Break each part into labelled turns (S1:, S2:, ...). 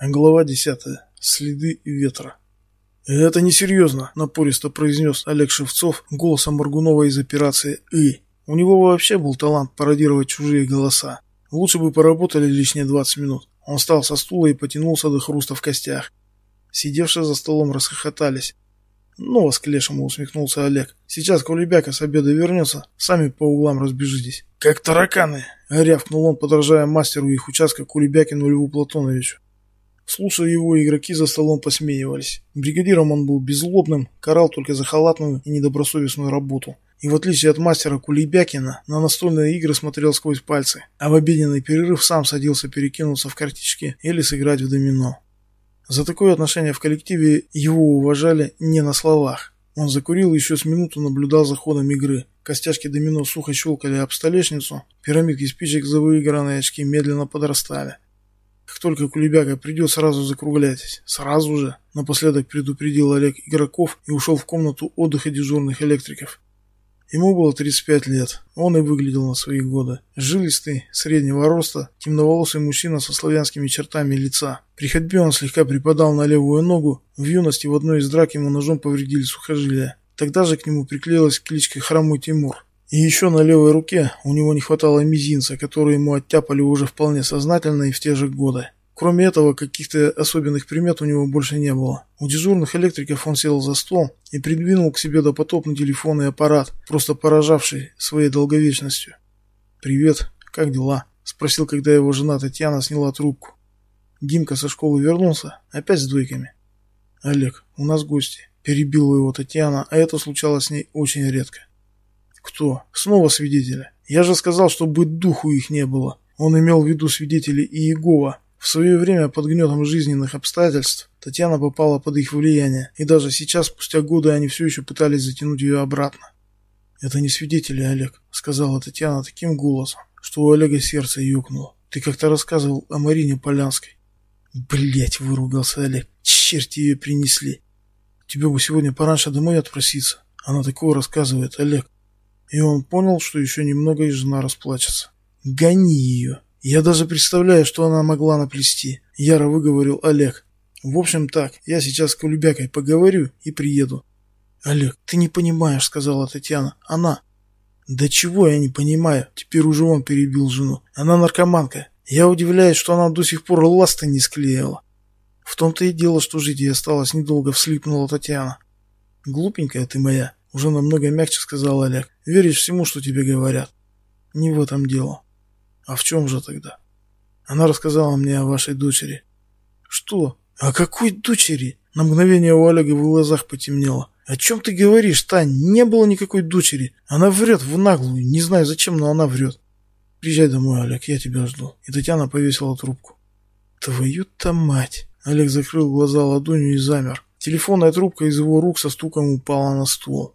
S1: Глава десятая. Следы ветра. «Это несерьезно», — напористо произнес Олег Шевцов голосом Моргунова из операции «И». У него вообще был талант пародировать чужие голоса. Лучше бы поработали лишние 20 минут. Он встал со стула и потянулся до хруста в костях. Сидевшие за столом расхохотались. «Ну вас к лешему», — усмехнулся Олег. «Сейчас Кулебяка с обеда вернется, сами по углам разбежитесь». «Как тараканы!» — рявкнул он, подражая мастеру их участка Кулебякину Льву Платоновичу. Слушая его, игроки за столом посмеивались. Бригадиром он был беззлобным, карал только за халатную и недобросовестную работу. И в отличие от мастера Кулебякина, на настольные игры смотрел сквозь пальцы, а в обеденный перерыв сам садился перекинуться в карточки или сыграть в домино. За такое отношение в коллективе его уважали не на словах. Он закурил еще с минуту наблюдал за ходом игры. Костяшки домино сухо щелкали об столешницу, пирамидки спичек за выигранные очки медленно подрастали. Как только Кулебяка придет, сразу закругляйтесь. Сразу же, напоследок предупредил Олег игроков и ушел в комнату отдыха дежурных электриков. Ему было 35 лет. Он и выглядел на свои годы. Жилистый, среднего роста, темноволосый мужчина со славянскими чертами лица. При ходьбе он слегка припадал на левую ногу. В юности в одной из драк ему ножом повредили сухожилия. Тогда же к нему приклеилась кличка Хромой Тимур. И еще на левой руке у него не хватало мизинца, который ему оттяпали уже вполне сознательно и в те же годы. Кроме этого, каких-то особенных примет у него больше не было. У дежурных электриков он сел за стол и придвинул к себе допотопный телефонный аппарат, просто поражавший своей долговечностью. «Привет, как дела?» – спросил, когда его жена Татьяна сняла трубку. Димка со школы вернулся, опять с двойками. «Олег, у нас гости», – перебила его Татьяна, а это случалось с ней очень редко. Кто? Снова свидетели. Я же сказал, чтобы духу их не было. Он имел в виду свидетелей Иегова. В свое время под гнетом жизненных обстоятельств Татьяна попала под их влияние, и даже сейчас, спустя годы, они все еще пытались затянуть ее обратно. «Это не свидетели, Олег», — сказала Татьяна таким голосом, что у Олега сердце ёкнуло. «Ты как-то рассказывал о Марине Полянской». «Блядь», — выругался Олег, — «черти ее принесли». «Тебе бы сегодня пораньше домой отпроситься». Она такое рассказывает, Олег. И он понял, что еще немного и жена расплачется. «Гони ее!» «Я даже представляю, что она могла наплести», — яро выговорил Олег. «В общем так, я сейчас с Кулебякой поговорю и приеду». «Олег, ты не понимаешь», — сказала Татьяна. «Она...» «Да чего я не понимаю?» Теперь уже он перебил жену. «Она наркоманка. Я удивляюсь, что она до сих пор ласты не склеила». «В том-то и дело, что жить ей осталось недолго», — вслипнула Татьяна. «Глупенькая ты моя», — уже намного мягче сказал Олег. «Веришь всему, что тебе говорят». «Не в этом дело». «А в чем же тогда?» Она рассказала мне о вашей дочери. «Что? О какой дочери?» На мгновение у Олега в глазах потемнело. «О чем ты говоришь, Тань? Не было никакой дочери. Она врет в наглую. Не знаю зачем, но она врет. Приезжай домой, Олег, я тебя жду». И Татьяна повесила трубку. «Твою-то мать!» Олег закрыл глаза ладонью и замер. Телефонная трубка из его рук со стуком упала на стул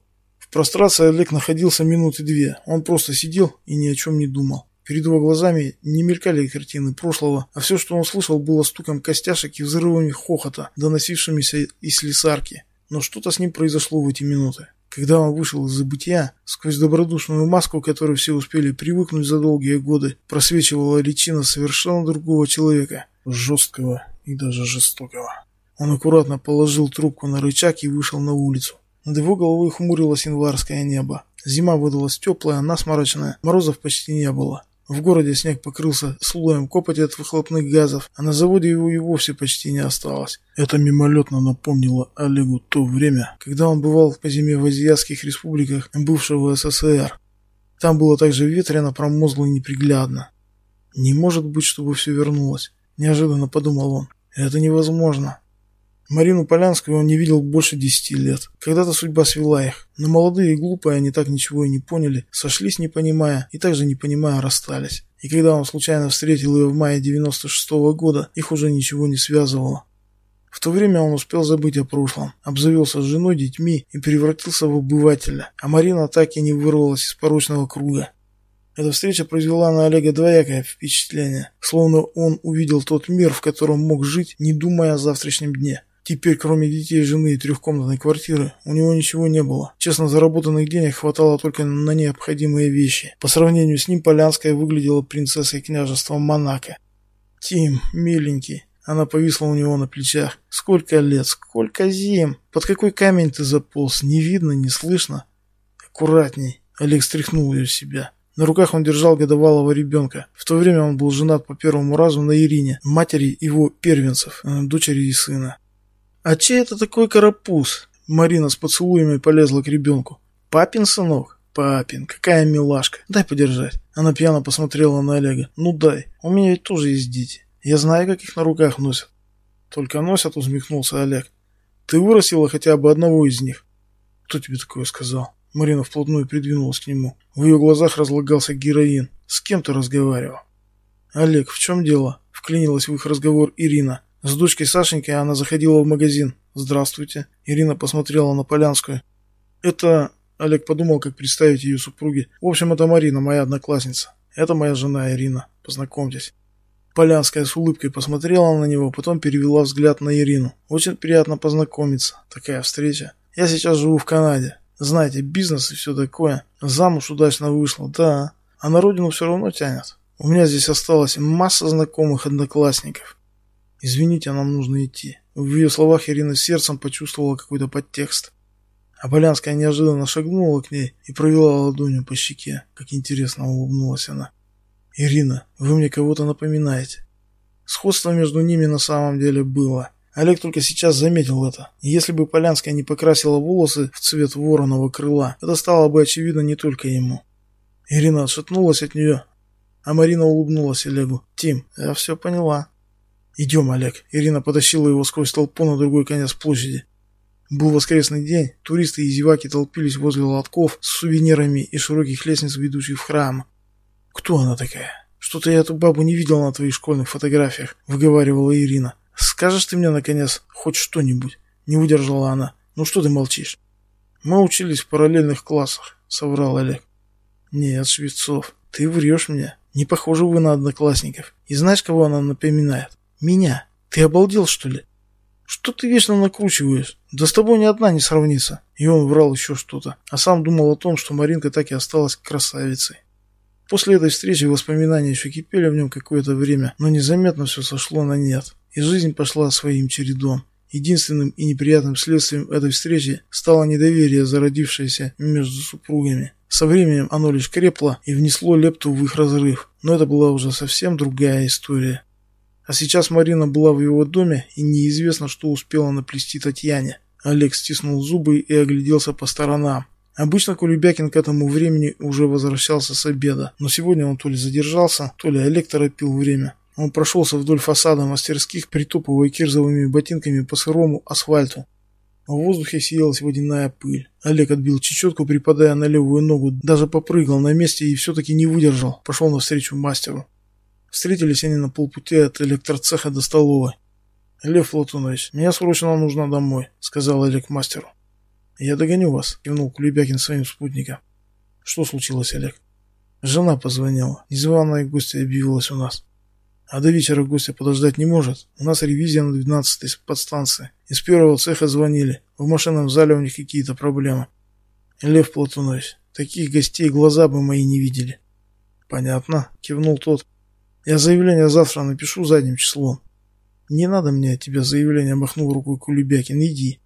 S1: прострации Олег находился минуты две. Он просто сидел и ни о чем не думал. Перед его глазами не мелькали картины прошлого, а все, что он слышал, было стуком костяшек и взрывами хохота, доносившимися из слесарки. Но что-то с ним произошло в эти минуты. Когда он вышел из забытия, сквозь добродушную маску, которой все успели привыкнуть за долгие годы, просвечивала личина совершенно другого человека, жесткого и даже жестокого. Он аккуратно положил трубку на рычаг и вышел на улицу. Над его головой хмурилось январское небо. Зима выдалась теплая, насморочная, морозов почти не было. В городе снег покрылся слоем копоти от выхлопных газов, а на заводе его и вовсе почти не осталось. Это мимолетно напомнило Олегу то время, когда он бывал по зиме в азиатских республиках бывшего СССР. Там было также ветрено, промозгло и неприглядно. «Не может быть, чтобы все вернулось», – неожиданно подумал он. «Это невозможно. Марину Полянскую он не видел больше десяти лет. Когда-то судьба свела их. Но молодые и глупые они так ничего и не поняли, сошлись не понимая и также не понимая расстались. И когда он случайно встретил ее в мае 96 -го года, их уже ничего не связывало. В то время он успел забыть о прошлом, обзавелся с женой, детьми и превратился в обывателя, а Марина так и не вырвалась из порочного круга. Эта встреча произвела на Олега двоякое впечатление, словно он увидел тот мир, в котором мог жить, не думая о завтрашнем дне. Теперь, кроме детей, жены и трехкомнатной квартиры, у него ничего не было. Честно заработанных денег хватало только на необходимые вещи. По сравнению с ним Полянская выглядела принцессой княжества Монако. «Тим, миленький», Она повисла у него на плечах. «Сколько лет, сколько зим! Под какой камень ты заполз? Не видно, не слышно?» «Аккуратней!» Олег стряхнул ее с себя. На руках он держал годовалого ребенка. В то время он был женат по первому разу на Ирине, матери его первенцев, э, дочери и сына. «А чей это такой карапуз?» Марина с поцелуями полезла к ребенку. «Папин сынок?» «Папин, какая милашка! Дай подержать!» Она пьяно посмотрела на Олега. «Ну дай, у меня ведь тоже есть дети. Я знаю, как их на руках носят». «Только носят», усмехнулся Олег. «Ты вырастила хотя бы одного из них». «Кто тебе такое сказал?» Марина вплотную придвинулась к нему. В ее глазах разлагался героин. «С кем ты разговаривал?» «Олег, в чем дело?» Вклинилась в их разговор Ирина. С дочкой Сашенькой она заходила в магазин. «Здравствуйте». Ирина посмотрела на Полянскую. «Это...» Олег подумал, как представить ее супруге. «В общем, это Марина, моя одноклассница. Это моя жена Ирина. Познакомьтесь». Полянская с улыбкой посмотрела на него, потом перевела взгляд на Ирину. «Очень приятно познакомиться. Такая встреча. Я сейчас живу в Канаде. Знаете, бизнес и все такое. Замуж удачно вышла, да. А на родину все равно тянет. У меня здесь осталась масса знакомых одноклассников. Извините, нам нужно идти. В ее словах Ирина сердцем почувствовала какой-то подтекст. А Полянская неожиданно шагнула к ней и провела ладонью по щеке. Как интересно улыбнулась она. «Ирина, вы мне кого-то напоминаете». Сходство между ними на самом деле было. Олег только сейчас заметил это. если бы Полянская не покрасила волосы в цвет вороного крыла, это стало бы очевидно не только ему. Ирина отшатнулась от нее, а Марина улыбнулась Олегу. «Тим, я все поняла». «Идем, Олег». Ирина потащила его сквозь толпу на другой конец площади. Был воскресный день, туристы и зеваки толпились возле лотков с сувенирами и широких лестниц, ведущих в храм. «Кто она такая? Что-то я эту бабу не видел на твоих школьных фотографиях», — выговаривала Ирина. «Скажешь ты мне, наконец, хоть что-нибудь?» Не выдержала она. «Ну что ты молчишь?» «Мы учились в параллельных классах», — соврал Олег. «Нет, Швецов, ты врешь мне. Не похожи вы на одноклассников. И знаешь, кого она напоминает? Меня. Ты обалдел, что ли? Что ты вечно накручиваешь? Да с тобой ни одна не сравнится». И он врал еще что-то, а сам думал о том, что Маринка так и осталась красавицей. После этой встречи воспоминания еще кипели в нем какое-то время, но незаметно все сошло на нет и жизнь пошла своим чередом. Единственным и неприятным следствием этой встречи стало недоверие, зародившееся между супругами. Со временем оно лишь крепло и внесло лепту в их разрыв, но это была уже совсем другая история. А сейчас Марина была в его доме, и неизвестно, что успела наплести Татьяне. Олег стиснул зубы и огляделся по сторонам. Обычно Кулебякин к этому времени уже возвращался с обеда, но сегодня он то ли задержался, то ли Олег торопил время. Он прошелся вдоль фасада мастерских, притопывая кирзовыми ботинками по сырому асфальту. В воздухе сиялась водяная пыль. Олег отбил чечетку, припадая на левую ногу, даже попрыгал на месте и все-таки не выдержал. Пошел навстречу мастеру. Встретились они на полпути от электроцеха до столовой. «Лев Платонович, мне срочно нужно домой», — сказал Олег мастеру. «Я догоню вас», — кивнул Кулебякин своим спутникам. «Что случилось, Олег?» «Жена позвонила. Незваная гостья объявилась у нас». А до вечера гостя подождать не может. У нас ревизия на 12-й подстанции. Из первого цеха звонили. В машинном зале у них какие-то проблемы. Лев Платонович, таких гостей глаза бы мои не видели. Понятно, кивнул тот. Я заявление завтра напишу задним числом. Не надо мне от тебя заявление, махнул рукой Кулебякин. Иди.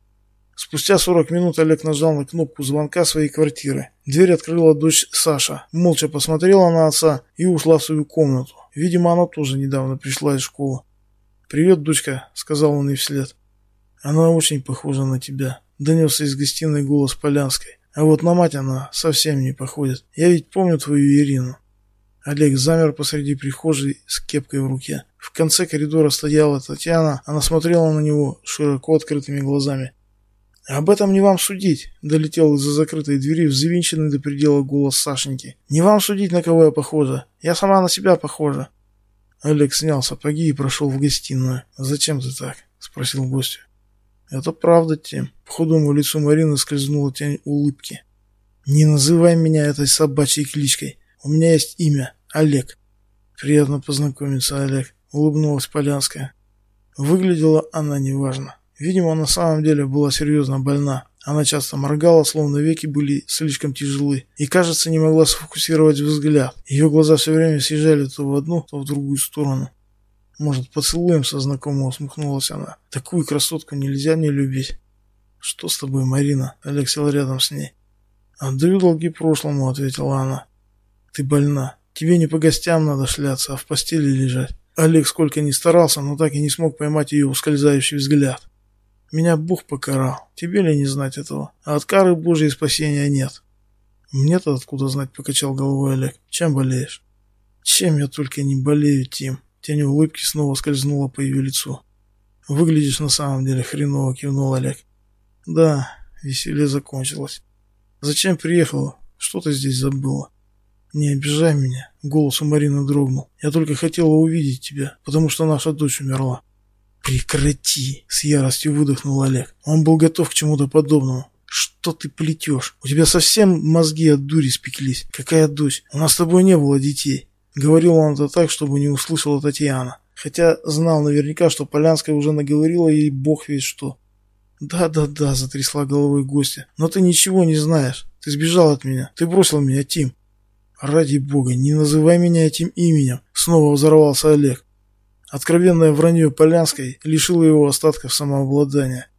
S1: Спустя 40 минут Олег нажал на кнопку звонка своей квартиры. Дверь открыла дочь Саша, молча посмотрела на отца и ушла в свою комнату. Видимо, она тоже недавно пришла из школы. «Привет, дочка», — сказал он ей вслед. «Она очень похожа на тебя», — донесся из гостиной голос Полянской. «А вот на мать она совсем не походит. Я ведь помню твою Ирину». Олег замер посреди прихожей с кепкой в руке. В конце коридора стояла Татьяна. Она смотрела на него широко открытыми глазами. «Об этом не вам судить», — долетел из-за закрытой двери взвинченный до предела голос Сашеньки. «Не вам судить, на кого я похожа. Я сама на себя похожа». Олег снял сапоги и прошел в гостиную. «Зачем ты так?» — спросил гостю. «Это правда, Тим». По худому лицу Марины скользнула тень улыбки. «Не называй меня этой собачьей кличкой. У меня есть имя. Олег». «Приятно познакомиться, Олег», — улыбнулась Полянская. Выглядела она неважно. Видимо, на самом деле была серьезно больна. Она часто моргала, словно веки были слишком тяжелы, и, кажется, не могла сфокусировать взгляд. Ее глаза все время съезжали то в одну, то в другую сторону. Может, поцелуемся, знакомого усмехнулась она. Такую красотку нельзя не любить. Что с тобой, Марина? Олег сел рядом с ней. Отдаю долги прошлому, ответила она. Ты больна. Тебе не по гостям надо шляться, а в постели лежать. Олег сколько ни старался, но так и не смог поймать ее ускользающий взгляд. Меня Бог покарал. Тебе ли не знать этого? А от кары Божьей спасения нет. Мне-то откуда знать, покачал головой Олег. Чем болеешь? Чем я только не болею, Тим. Тень улыбки снова скользнула по ее лицу. Выглядишь на самом деле хреново, кивнул Олег. Да, веселье закончилось. Зачем приехала? Что ты здесь забыла? Не обижай меня, голос у Марины дрогнул. Я только хотела увидеть тебя, потому что наша дочь умерла. Прекрати, с яростью выдохнул Олег. Он был готов к чему-то подобному. Что ты плетешь? У тебя совсем мозги от дури спеклись. Какая дочь? У нас с тобой не было детей. Говорил он это так, чтобы не услышала Татьяна. Хотя знал наверняка, что Полянская уже наговорила ей бог весь что. «Да-да-да», — затрясла головой гостя. «Но ты ничего не знаешь. Ты сбежал от меня. Ты бросил меня, Тим». «Ради бога, не называй меня этим именем», — снова взорвался Олег. Откровенное вранье Полянской лишило его остатков самообладания.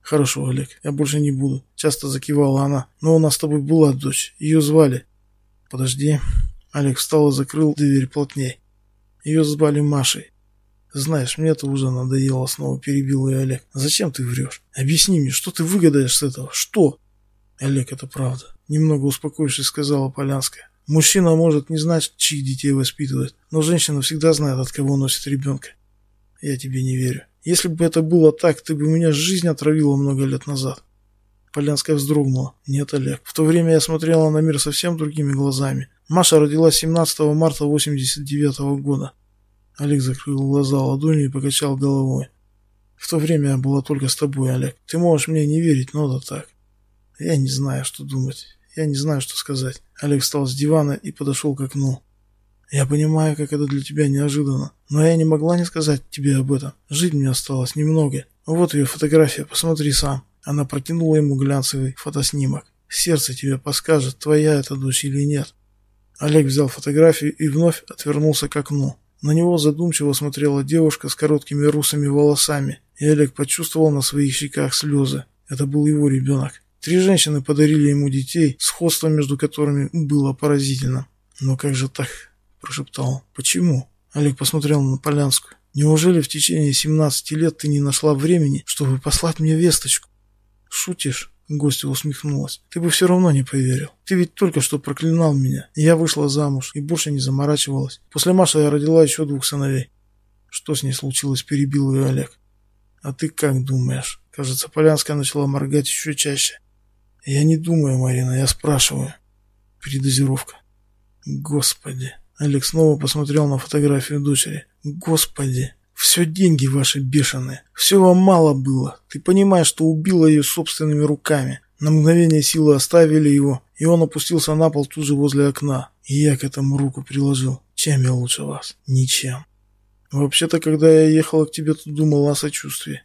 S1: «Хорошо, Олег, я больше не буду», — часто закивала она. «Но у нас с тобой была дочь. Ее звали». «Подожди». Олег встал и закрыл дверь плотней. Ее звали Машей. «Знаешь, мне-то уже надоело», — снова перебил ее Олег. «Зачем ты врешь? Объясни мне, что ты выгадаешь с этого? Что?» «Олег, это правда», — немного успокоившись, сказала Полянская. «Мужчина может не знать, чьих детей воспитывает, но женщина всегда знает, от кого носит ребенка. Я тебе не верю. Если бы это было так, ты бы меня жизнь отравила много лет назад». Полянская вздрогнула. «Нет, Олег, в то время я смотрела на мир совсем другими глазами. Маша родилась 17 марта 89 -го года. Олег закрыл глаза ладонью и покачал головой. В то время я была только с тобой, Олег. Ты можешь мне не верить, но да так. Я не знаю, что думать. Я не знаю, что сказать. Олег встал с дивана и подошел к окну. Я понимаю, как это для тебя неожиданно, но я не могла не сказать тебе об этом. Жить мне осталось немного. Вот ее фотография, посмотри сам. Она протянула ему глянцевый фотоснимок. Сердце тебе подскажет, твоя это дочь или нет. Олег взял фотографию и вновь отвернулся к окну. На него задумчиво смотрела девушка с короткими русыми волосами, и Олег почувствовал на своих щеках слезы. Это был его ребенок. Три женщины подарили ему детей, сходство между которыми было поразительно. «Но как же так?» – прошептал. «Почему?» Олег посмотрел на Полянскую. «Неужели в течение 17 лет ты не нашла времени, чтобы послать мне весточку?» «Шутишь?» Гостья усмехнулась. «Ты бы все равно не поверил. Ты ведь только что проклинал меня. Я вышла замуж и больше не заморачивалась. После Маши я родила еще двух сыновей». «Что с ней случилось?» – перебил ее Олег. «А ты как думаешь?» Кажется, Полянская начала моргать еще чаще. «Я не думаю, Марина, я спрашиваю». Передозировка. «Господи!» Олег снова посмотрел на фотографию дочери. «Господи!» Все деньги ваши бешеные. Все вам мало было. Ты понимаешь, что убила ее собственными руками. На мгновение силы оставили его, и он опустился на пол тут же возле окна. И я к этому руку приложил. Чем я лучше вас? Ничем. Вообще-то, когда я ехала к тебе, то думала о сочувствии.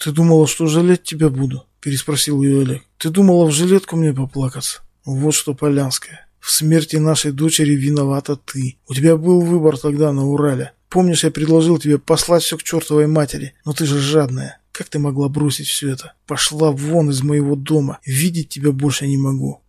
S1: Ты думала, что жалеть тебя буду? Переспросил ее Олег. Ты думала в жилетку мне поплакаться? Вот что, Полянская. В смерти нашей дочери виновата ты. У тебя был выбор тогда на Урале. Помнишь, я предложил тебе послать все к чертовой матери, но ты же жадная. Как ты могла бросить все это? Пошла вон из моего дома. Видеть тебя больше не могу.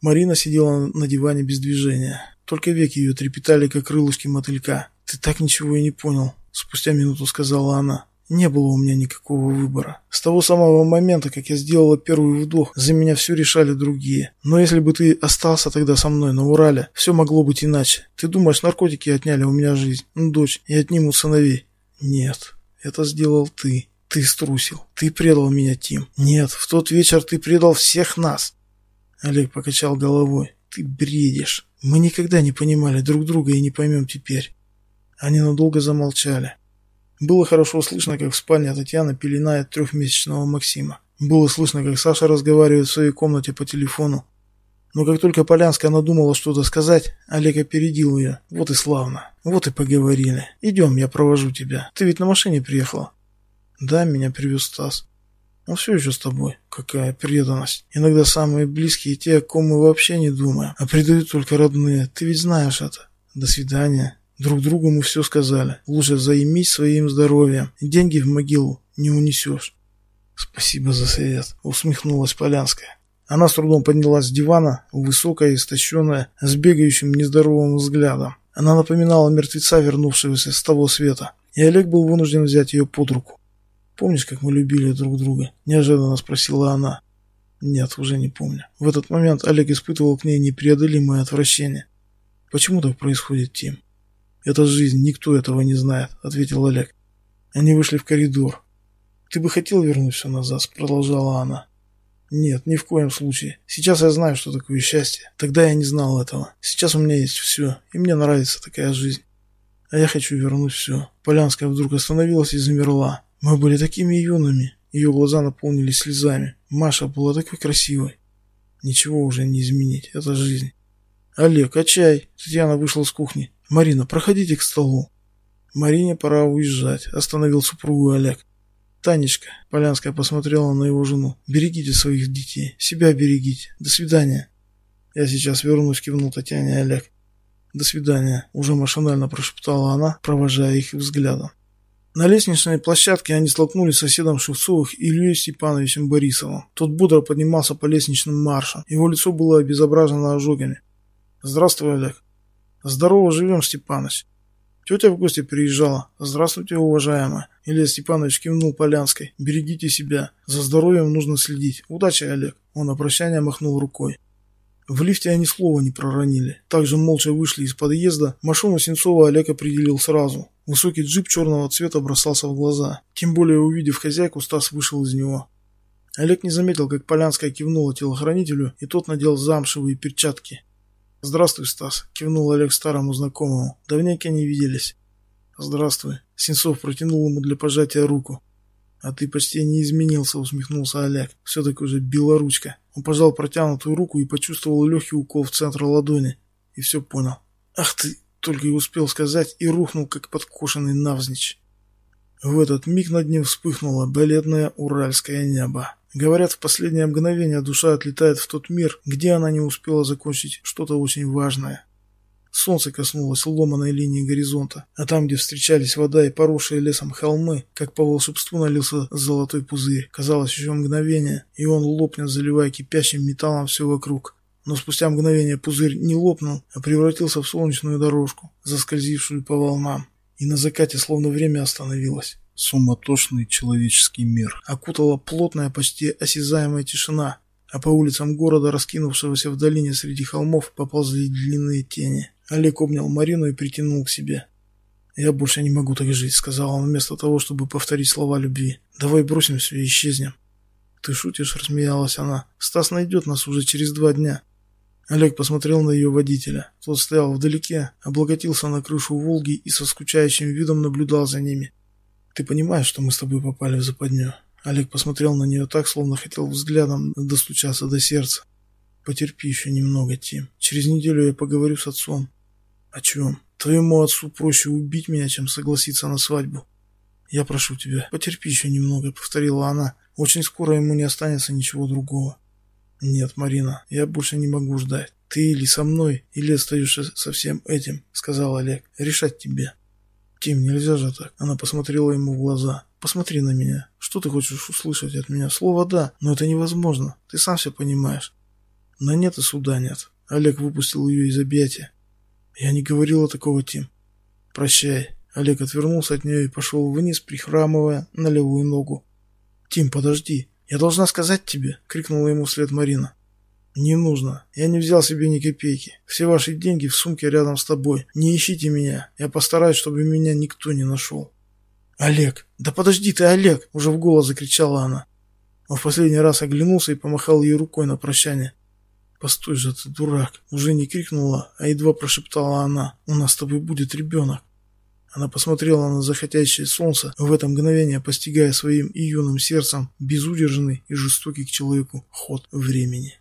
S1: Марина сидела на диване без движения. Только веки ее трепетали, как крылышки мотылька. Ты так ничего и не понял, спустя минуту сказала она. Не было у меня никакого выбора. С того самого момента, как я сделала первый вдох, за меня все решали другие. Но если бы ты остался тогда со мной на Урале, все могло быть иначе. Ты думаешь, наркотики отняли у меня жизнь, ну, дочь, и отнимут сыновей? Нет, это сделал ты. Ты струсил. Ты предал меня, Тим. Нет, в тот вечер ты предал всех нас. Олег покачал головой. Ты бредишь. Мы никогда не понимали друг друга и не поймем теперь. Они надолго замолчали. Было хорошо слышно, как в спальне Татьяна пеленает трехмесячного Максима. Было слышно, как Саша разговаривает в своей комнате по телефону. Но как только Полянская надумала что-то сказать, Олег опередил ее. Вот и славно. Вот и поговорили. Идем, я провожу тебя. Ты ведь на машине приехала? Да, меня привез Стас. Он все еще с тобой. Какая преданность. Иногда самые близкие те, о ком мы вообще не думаем, а предают только родные. Ты ведь знаешь это. До свидания. Друг другу мы все сказали. Лучше займись своим здоровьем. Деньги в могилу не унесешь. Спасибо за совет, усмехнулась Полянская. Она с трудом поднялась с дивана, высокая, истощенная, с бегающим нездоровым взглядом. Она напоминала мертвеца, вернувшегося с того света. И Олег был вынужден взять ее под руку. «Помнишь, как мы любили друг друга?» – неожиданно спросила она. Нет, уже не помню. В этот момент Олег испытывал к ней непреодолимое отвращение. «Почему так происходит, Тим?» «Это жизнь, никто этого не знает», — ответил Олег. Они вышли в коридор. «Ты бы хотел вернуть все назад?» — продолжала она. «Нет, ни в коем случае. Сейчас я знаю, что такое счастье. Тогда я не знал этого. Сейчас у меня есть все, и мне нравится такая жизнь. А я хочу вернуть все». Полянская вдруг остановилась и замерла. Мы были такими юными. Ее глаза наполнились слезами. Маша была такой красивой. Ничего уже не изменить. Это жизнь. «Олег, а чай?» Татьяна вышла с кухни. «Марина, проходите к столу». «Марине пора уезжать», — остановил супругу Олег. «Танечка», — Полянская посмотрела на его жену, — «берегите своих детей, себя берегите. До свидания». «Я сейчас вернусь», — кивнул Татьяне Олег. «До свидания», — уже машинально прошептала она, провожая их взглядом. На лестничной площадке они столкнулись с соседом Шевцовых Ильей Степановичем Борисовым. Тот бодро поднимался по лестничным маршам. Его лицо было обезображено ожогами. «Здравствуй, Олег». «Здорово живем, Степаныч». Тетя в гости приезжала. «Здравствуйте, уважаемая». Илья Степанович кивнул Полянской. «Берегите себя. За здоровьем нужно следить. Удачи, Олег». Он на прощание махнул рукой. В лифте они слова не проронили. Также молча вышли из подъезда. Машину Сенцова Олег определил сразу. Высокий джип черного цвета бросался в глаза. Тем более, увидев хозяйку, Стас вышел из него. Олег не заметил, как Полянская кивнула телохранителю, и тот надел замшевые перчатки. «Здравствуй, Стас», — кивнул Олег старому знакомому. «Давненько не виделись». «Здравствуй». Сенцов протянул ему для пожатия руку. «А ты почти не изменился», — усмехнулся Олег. «Все-таки уже белоручка». Он пожал протянутую руку и почувствовал легкий укол в центр ладони. И все понял. «Ах ты!» только и успел сказать и рухнул, как подкошенный навзничь. В этот миг над ним вспыхнуло бледное уральское небо. Говорят, в последнее мгновение душа отлетает в тот мир, где она не успела закончить что-то очень важное. Солнце коснулось ломаной линии горизонта, а там, где встречались вода и поросшие лесом холмы, как по волшебству налился золотой пузырь. Казалось, еще мгновение, и он лопнет, заливая кипящим металлом все вокруг но спустя мгновение пузырь не лопнул, а превратился в солнечную дорожку, заскользившую по волнам. И на закате словно время остановилось. Суматошный человеческий мир. Окутала плотная, почти осязаемая тишина, а по улицам города, раскинувшегося в долине среди холмов, поползли длинные тени. Олег обнял Марину и притянул к себе. «Я больше не могу так жить», — сказал он вместо того, чтобы повторить слова любви. «Давай бросим все и исчезнем». «Ты шутишь?» — рассмеялась она. «Стас найдет нас уже через два дня». Олег посмотрел на ее водителя. Тот стоял вдалеке, облокотился на крышу «Волги» и со скучающим видом наблюдал за ними. «Ты понимаешь, что мы с тобой попали в западню?» Олег посмотрел на нее так, словно хотел взглядом достучаться до сердца. «Потерпи еще немного, Тим. Через неделю я поговорю с отцом». «О чем? Твоему отцу проще убить меня, чем согласиться на свадьбу». «Я прошу тебя, потерпи еще немного», — повторила она. «Очень скоро ему не останется ничего другого». «Нет, Марина, я больше не могу ждать. Ты или со мной, или остаешься со всем этим», — сказал Олег. «Решать тебе». «Тим, нельзя же так». Она посмотрела ему в глаза. «Посмотри на меня. Что ты хочешь услышать от меня? Слово «да», но это невозможно. Ты сам все понимаешь». «На нет и суда нет». Олег выпустил ее из объятия. «Я не говорила такого, Тим». «Прощай». Олег отвернулся от нее и пошел вниз, прихрамывая на левую ногу. «Тим, подожди. «Я должна сказать тебе!» — крикнула ему вслед Марина. «Не нужно. Я не взял себе ни копейки. Все ваши деньги в сумке рядом с тобой. Не ищите меня. Я постараюсь, чтобы меня никто не нашел». «Олег! Да подожди ты, Олег!» — уже в голос закричала она. Он в последний раз оглянулся и помахал ей рукой на прощание. «Постой же ты, дурак!» — уже не крикнула, а едва прошептала она. «У нас с тобой будет ребенок!» Она посмотрела на заходящее солнце, в это мгновение постигая своим и юным сердцем безудержный и жестокий к человеку ход времени.